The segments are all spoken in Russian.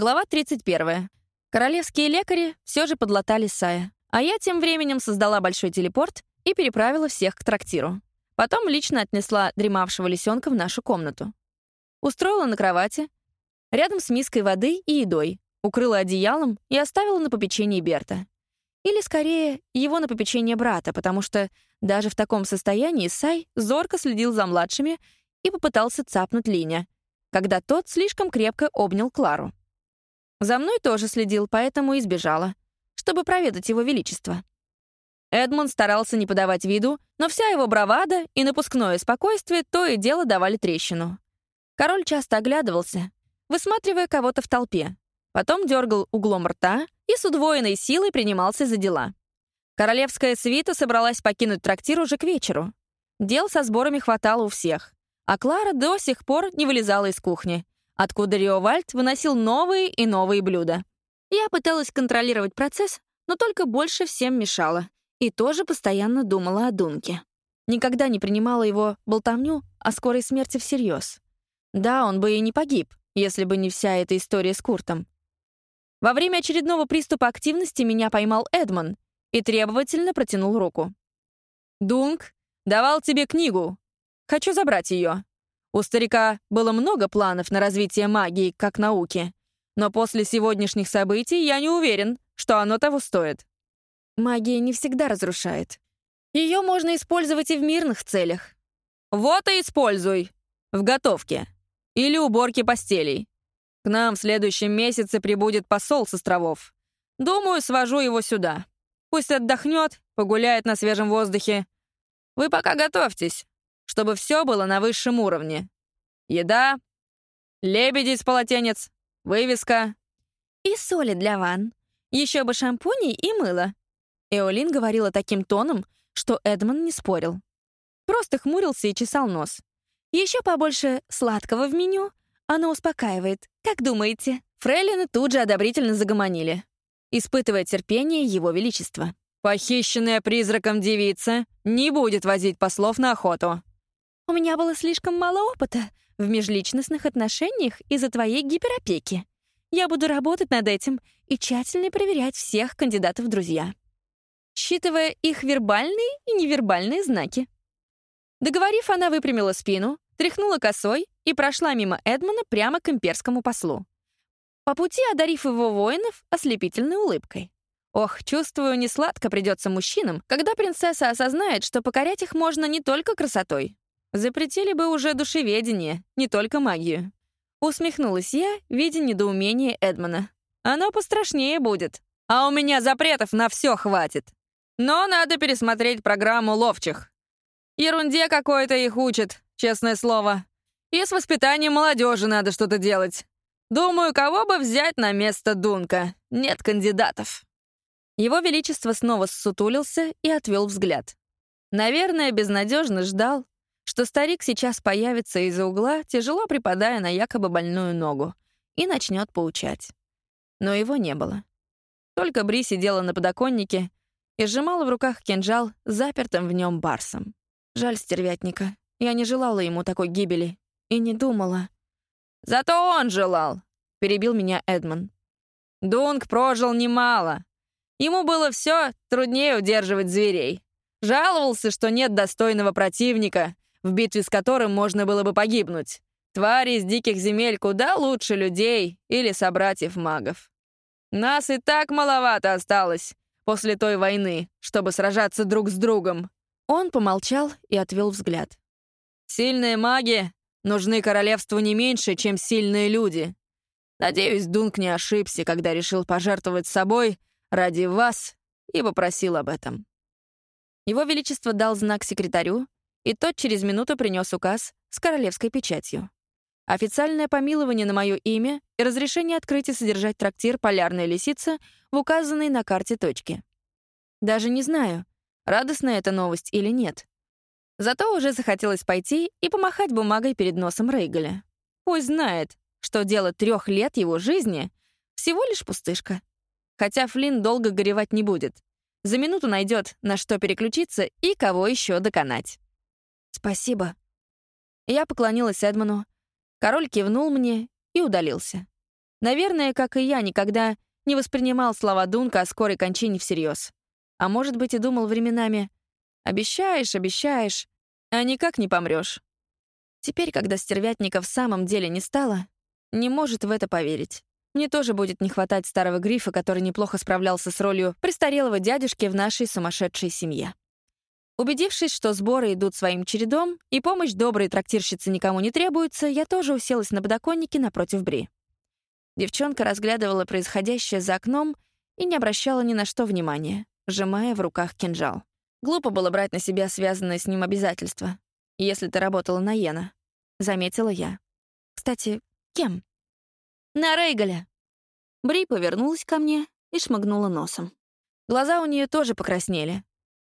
Глава 31. Королевские лекари все же подлатали Сая, а я тем временем создала большой телепорт и переправила всех к трактиру. Потом лично отнесла дремавшего лисенка в нашу комнату. Устроила на кровати, рядом с миской воды и едой, укрыла одеялом и оставила на попечении Берта. Или, скорее, его на попечение брата, потому что даже в таком состоянии Сай зорко следил за младшими и попытался цапнуть Линя, когда тот слишком крепко обнял Клару. За мной тоже следил, поэтому и чтобы проведать его величество. Эдмунд старался не подавать виду, но вся его бравада и напускное спокойствие то и дело давали трещину. Король часто оглядывался, высматривая кого-то в толпе, потом дергал углом рта и с удвоенной силой принимался за дела. Королевская свита собралась покинуть трактир уже к вечеру. Дел со сборами хватало у всех, а Клара до сих пор не вылезала из кухни, откуда Риовальд выносил новые и новые блюда. Я пыталась контролировать процесс, но только больше всем мешала. И тоже постоянно думала о Дунке. Никогда не принимала его болтовню о скорой смерти всерьез. Да, он бы и не погиб, если бы не вся эта история с Куртом. Во время очередного приступа активности меня поймал Эдмон и требовательно протянул руку. «Дунк давал тебе книгу. Хочу забрать ее. У старика было много планов на развитие магии как науки, но после сегодняшних событий я не уверен, что оно того стоит. Магия не всегда разрушает. Ее можно использовать и в мирных целях. Вот и используй. В готовке. Или уборке постелей. К нам в следующем месяце прибудет посол с островов. Думаю, свожу его сюда. Пусть отдохнет, погуляет на свежем воздухе. Вы пока готовьтесь чтобы все было на высшем уровне. Еда, лебеди из полотенец, вывеска. И соли для ванн. Еще бы шампуней и мыло. Эолин говорила таким тоном, что Эдмон не спорил. Просто хмурился и чесал нос. Еще побольше сладкого в меню. Оно успокаивает. Как думаете? Фрейлины тут же одобрительно загомонили, испытывая терпение Его Величества. «Похищенная призраком девица не будет возить послов на охоту. У меня было слишком мало опыта в межличностных отношениях из-за твоей гиперопеки. Я буду работать над этим и тщательно проверять всех кандидатов в друзья, считывая их вербальные и невербальные знаки. Договорив, она выпрямила спину, тряхнула косой и прошла мимо Эдмона прямо к имперскому послу. По пути одарив его воинов ослепительной улыбкой. Ох, чувствую, несладко придется мужчинам, когда принцесса осознает, что покорять их можно не только красотой, Запретили бы уже душеведение, не только магию. Усмехнулась я, видя недоумение Эдмона. Оно пострашнее будет. А у меня запретов на все хватит. Но надо пересмотреть программу ловчих. Ерунде какой-то их учат, честное слово. И с воспитанием молодежи надо что-то делать. Думаю, кого бы взять на место Дунка? Нет кандидатов. Его Величество снова ссутулился и отвел взгляд. Наверное, безнадежно ждал, что старик сейчас появится из-за угла, тяжело припадая на якобы больную ногу, и начнет поучать. Но его не было. Только Бри сидела на подоконнике и сжимала в руках кинжал, запертым в нем барсом. Жаль стервятника. Я не желала ему такой гибели и не думала. «Зато он желал!» — перебил меня Эдмон. «Дунк прожил немало. Ему было все труднее удерживать зверей. Жаловался, что нет достойного противника, в битве с которым можно было бы погибнуть. Твари из диких земель куда лучше людей или собратьев-магов. Нас и так маловато осталось после той войны, чтобы сражаться друг с другом». Он помолчал и отвел взгляд. «Сильные маги нужны королевству не меньше, чем сильные люди. Надеюсь, Дунк не ошибся, когда решил пожертвовать собой ради вас и попросил об этом». Его Величество дал знак секретарю, и тот через минуту принес указ с королевской печатью. Официальное помилование на мое имя и разрешение открыть и содержать трактир «Полярная лисица» в указанной на карте точке. Даже не знаю, радостная эта новость или нет. Зато уже захотелось пойти и помахать бумагой перед носом Рейгаля. Пусть знает, что дело трех лет его жизни — всего лишь пустышка. Хотя Флинн долго горевать не будет. За минуту найдет, на что переключиться и кого еще доконать. «Спасибо». Я поклонилась Эдману. Король кивнул мне и удалился. Наверное, как и я, никогда не воспринимал слова Дунка о скорой кончине всерьез. А может быть, и думал временами «Обещаешь, обещаешь, а никак не помрешь». Теперь, когда стервятника в самом деле не стало, не может в это поверить. Мне тоже будет не хватать старого грифа, который неплохо справлялся с ролью престарелого дядюшки в нашей сумасшедшей семье. Убедившись, что сборы идут своим чередом и помощь доброй трактирщицы никому не требуется, я тоже уселась на подоконнике напротив Бри. Девчонка разглядывала происходящее за окном и не обращала ни на что внимания, сжимая в руках кинжал. Глупо было брать на себя связанное с ним обязательство, если ты работала на Йена, — заметила я. Кстати, кем? На Рейгаля. Бри повернулась ко мне и шмыгнула носом. Глаза у нее тоже покраснели,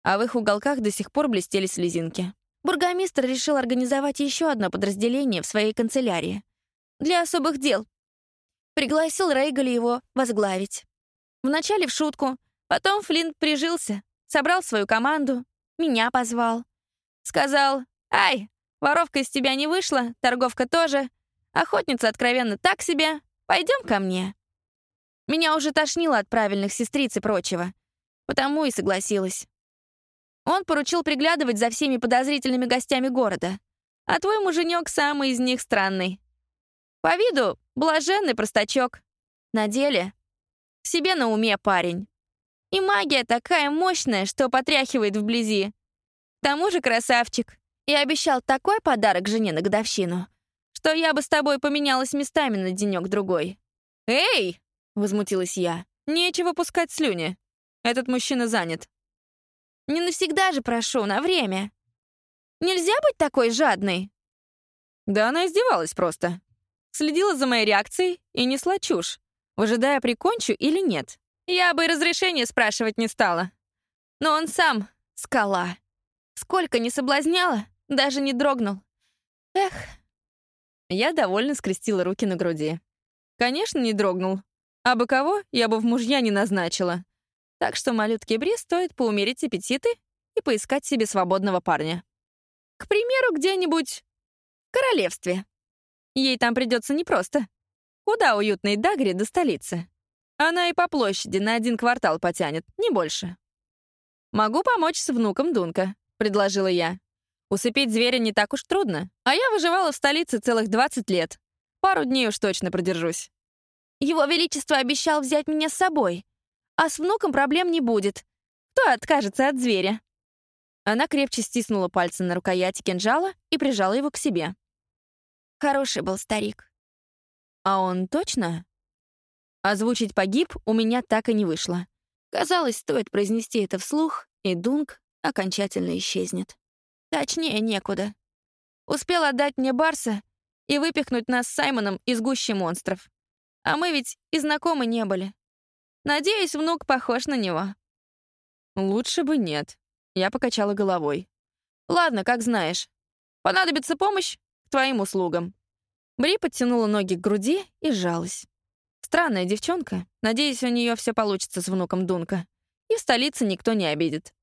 а в их уголках до сих пор блестели слезинки. Бургомистр решил организовать еще одно подразделение в своей канцелярии. Для особых дел. Пригласил Рейгаля его возглавить. Вначале в шутку, потом Флинт прижился, собрал свою команду, меня позвал. Сказал, «Ай, воровка из тебя не вышла, торговка тоже, охотница откровенно так себе, пойдем ко мне». Меня уже тошнило от правильных сестриц и прочего, потому и согласилась. Он поручил приглядывать за всеми подозрительными гостями города, а твой муженек самый из них странный. По виду блаженный простачок. На деле себе на уме парень. И магия такая мощная, что потряхивает вблизи. К тому же красавчик. И обещал такой подарок жене на годовщину, что я бы с тобой поменялась местами на денек-другой. «Эй!» — возмутилась я. «Нечего пускать слюни. Этот мужчина занят». «Не навсегда же прошу, на время. Нельзя быть такой жадной?» Да она издевалась просто. Следила за моей реакцией и несла чушь, выжидая, прикончу или нет. Я бы и разрешения спрашивать не стала. Но он сам — скала. Сколько не соблазняла, даже не дрогнул. Эх. Я довольно скрестила руки на груди. Конечно, не дрогнул. А бы кого я бы в мужья не назначила. Так что малютке Бри стоит поумерить аппетиты и поискать себе свободного парня. К примеру, где-нибудь в королевстве. Ей там придется непросто. Куда уютной Дагри до столицы? Она и по площади на один квартал потянет, не больше. «Могу помочь с внуком Дунка», — предложила я. Усыпить зверя не так уж трудно, а я выживала в столице целых 20 лет. Пару дней уж точно продержусь. Его Величество обещал взять меня с собой, а с внуком проблем не будет. Кто откажется от зверя? Она крепче стиснула пальцы на рукояти кинжала и прижала его к себе. Хороший был старик. А он точно? Озвучить «погиб» у меня так и не вышло. Казалось, стоит произнести это вслух, и Дунк окончательно исчезнет. Точнее, некуда. Успел отдать мне Барса и выпихнуть нас с Саймоном из гущи монстров. А мы ведь и знакомы не были. Надеюсь, внук похож на него. Лучше бы нет. Я покачала головой. Ладно, как знаешь. Понадобится помощь к твоим услугам. Бри подтянула ноги к груди и сжалась. Странная девчонка. Надеюсь, у нее все получится с внуком Дунка. И в столице никто не обидит.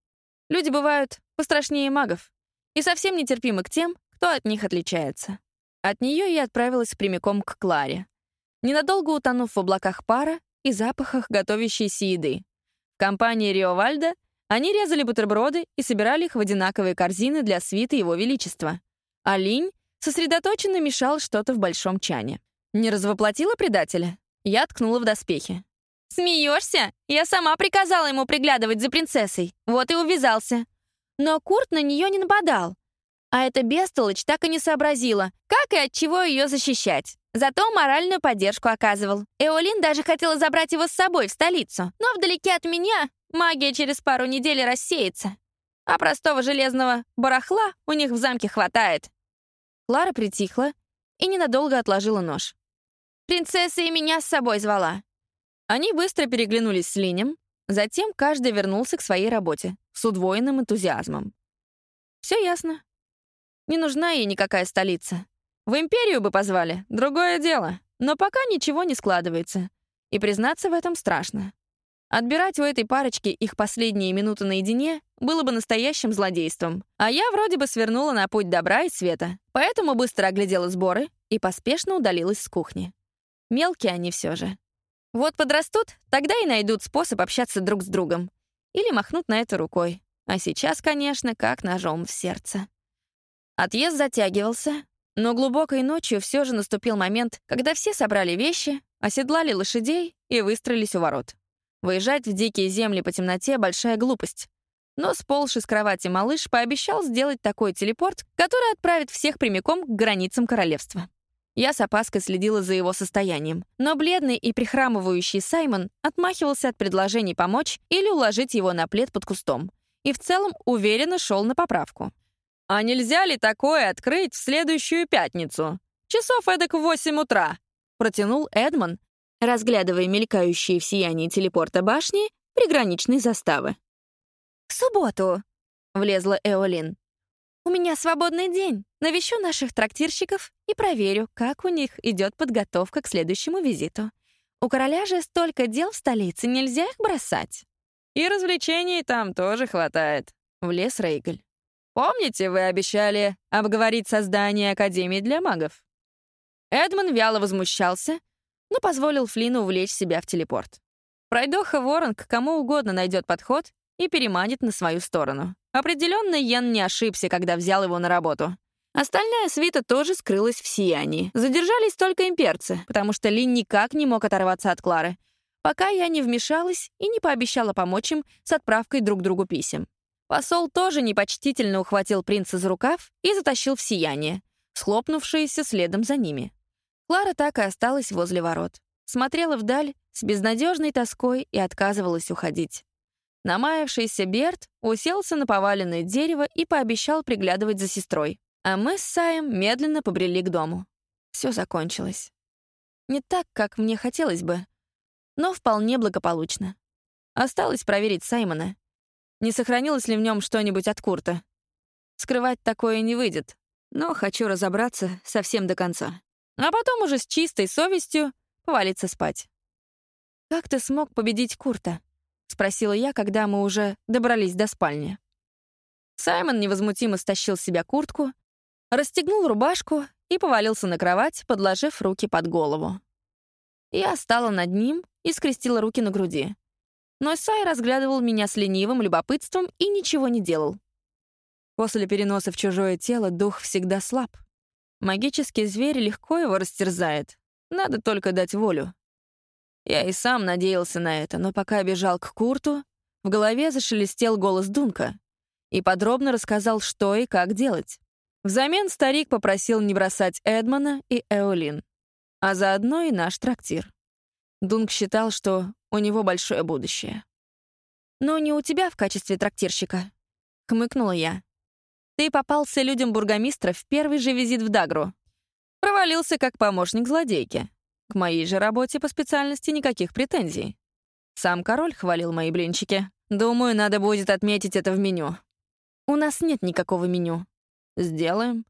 Люди бывают пострашнее магов и совсем нетерпимы к тем, кто от них отличается. От нее я отправилась прямиком к Кларе, ненадолго утонув в облаках пара и запахах готовящейся еды. В компании Рио Вальда они резали бутерброды и собирали их в одинаковые корзины для свиты Его Величества. А Линь сосредоточенно мешал что-то в большом чане. Не развоплотила предателя? Я ткнула в доспехи. «Смеешься? Я сама приказала ему приглядывать за принцессой. Вот и увязался. Но Курт на нее не нападал. А эта бестолочь так и не сообразила, как и от чего ее защищать. Зато моральную поддержку оказывал. Эолин даже хотела забрать его с собой в столицу. Но вдалеке от меня магия через пару недель рассеется. А простого железного барахла у них в замке хватает. Клара притихла и ненадолго отложила нож. «Принцесса и меня с собой звала». Они быстро переглянулись с Линем, затем каждый вернулся к своей работе с удвоенным энтузиазмом. Все ясно. Не нужна ей никакая столица. В империю бы позвали, другое дело. Но пока ничего не складывается. И признаться в этом страшно. Отбирать у этой парочки их последние минуты наедине было бы настоящим злодейством. А я вроде бы свернула на путь добра и света, поэтому быстро оглядела сборы и поспешно удалилась с кухни. Мелкие они все же. Вот подрастут, тогда и найдут способ общаться друг с другом. Или махнут на это рукой. А сейчас, конечно, как ножом в сердце. Отъезд затягивался, но глубокой ночью все же наступил момент, когда все собрали вещи, оседлали лошадей и выстроились у ворот. Выезжать в дикие земли по темноте — большая глупость. Но сползший с кровати малыш пообещал сделать такой телепорт, который отправит всех прямиком к границам королевства. Я с опаской следила за его состоянием, но бледный и прихрамывающий Саймон отмахивался от предложений помочь или уложить его на плед под кустом и в целом уверенно шел на поправку. «А нельзя ли такое открыть в следующую пятницу? Часов эдак в восемь утра», — протянул Эдмон, разглядывая мелькающие в сиянии телепорта башни приграничной заставы. «В субботу», — влезла Эолин. «У меня свободный день. Навещу наших трактирщиков и проверю, как у них идет подготовка к следующему визиту. У короля же столько дел в столице, нельзя их бросать». «И развлечений там тоже хватает», — влез Рейгель. Помните, вы обещали обговорить создание Академии для магов?» Эдмон вяло возмущался, но позволил Флину увлечь себя в телепорт. Пройдоха Ворон к кому угодно найдет подход и переманит на свою сторону. Определенно, Йен не ошибся, когда взял его на работу. Остальная свита тоже скрылась в сиянии. Задержались только имперцы, потому что Лин никак не мог оторваться от Клары, пока я не вмешалась и не пообещала помочь им с отправкой друг другу писем. Посол тоже непочтительно ухватил принца за рукав и затащил в сияние, схлопнувшееся следом за ними. Клара так и осталась возле ворот. Смотрела вдаль с безнадежной тоской и отказывалась уходить. Намаявшийся Берт уселся на поваленное дерево и пообещал приглядывать за сестрой. А мы с Саем медленно побрели к дому. Все закончилось. Не так, как мне хотелось бы, но вполне благополучно. Осталось проверить Саймона не сохранилось ли в нем что-нибудь от Курта. Скрывать такое не выйдет, но хочу разобраться совсем до конца. А потом уже с чистой совестью повалиться спать. «Как ты смог победить Курта?» — спросила я, когда мы уже добрались до спальни. Саймон невозмутимо стащил с себя куртку, расстегнул рубашку и повалился на кровать, подложив руки под голову. Я стала над ним и скрестила руки на груди но Сай разглядывал меня с ленивым любопытством и ничего не делал. После переноса в чужое тело дух всегда слаб. Магический зверь легко его растерзает. Надо только дать волю. Я и сам надеялся на это, но пока бежал к Курту, в голове зашелестел голос Дунка и подробно рассказал, что и как делать. Взамен старик попросил не бросать Эдмона и Эолин, а заодно и наш трактир. Дунк считал, что у него большое будущее. «Но не у тебя в качестве трактирщика», — хмыкнула я. «Ты попался людям бургомистра в первый же визит в Дагру. Провалился как помощник злодейки. К моей же работе по специальности никаких претензий. Сам король хвалил мои блинчики. Думаю, надо будет отметить это в меню. У нас нет никакого меню. Сделаем.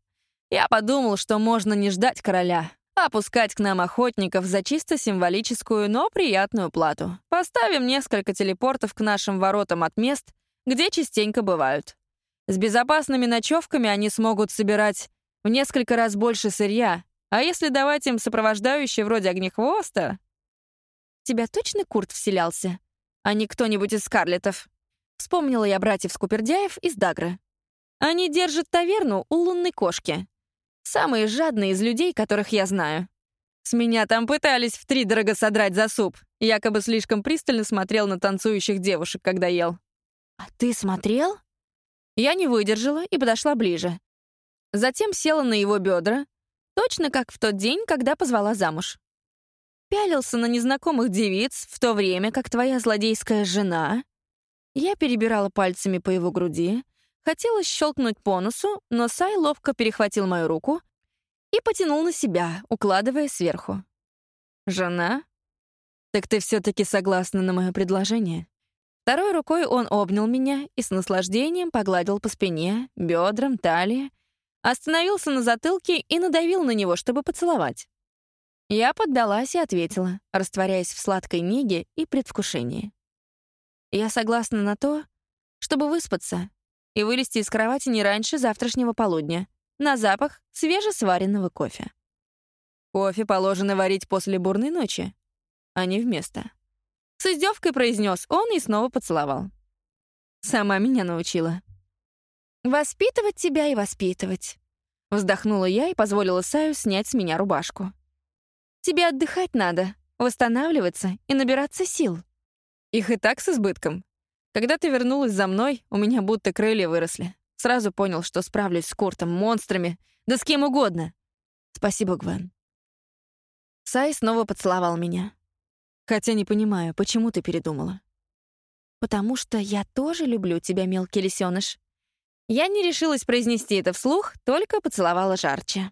Я подумал, что можно не ждать короля, опускать к нам охотников за чисто символическую, но приятную плату. Поставим несколько телепортов к нашим воротам от мест, где частенько бывают. С безопасными ночевками они смогут собирать в несколько раз больше сырья, а если давать им сопровождающие вроде огнехвоста... Тебя точно Курт вселялся? А не кто-нибудь из Скарлетов? Вспомнила я братьев Скупердяев из Дагры. Они держат таверну у лунной кошки. Самые жадные из людей, которых я знаю. С меня там пытались втридорого содрать за суп. Якобы слишком пристально смотрел на танцующих девушек, когда ел. «А ты смотрел?» Я не выдержала и подошла ближе. Затем села на его бедра, точно как в тот день, когда позвала замуж. Пялился на незнакомых девиц, в то время как твоя злодейская жена. Я перебирала пальцами по его груди, Хотелось щелкнуть по носу, но Сай ловко перехватил мою руку и потянул на себя, укладывая сверху. «Жена? Так ты все-таки согласна на мое предложение?» Второй рукой он обнял меня и с наслаждением погладил по спине, бедрам, талии, остановился на затылке и надавил на него, чтобы поцеловать. Я поддалась и ответила, растворяясь в сладкой неге и предвкушении. Я согласна на то, чтобы выспаться, и вылезти из кровати не раньше завтрашнего полудня, на запах свежесваренного кофе. Кофе положено варить после бурной ночи, а не вместо. С издевкой произнес он и снова поцеловал. Сама меня научила. «Воспитывать тебя и воспитывать», — вздохнула я и позволила Саю снять с меня рубашку. «Тебе отдыхать надо, восстанавливаться и набираться сил». Их и так с избытком. Когда ты вернулась за мной, у меня будто крылья выросли. Сразу понял, что справлюсь с Куртом, монстрами, да с кем угодно. Спасибо, Гвен. Сай снова поцеловал меня. Хотя не понимаю, почему ты передумала. Потому что я тоже люблю тебя, мелкий лисёныш. Я не решилась произнести это вслух, только поцеловала жарче.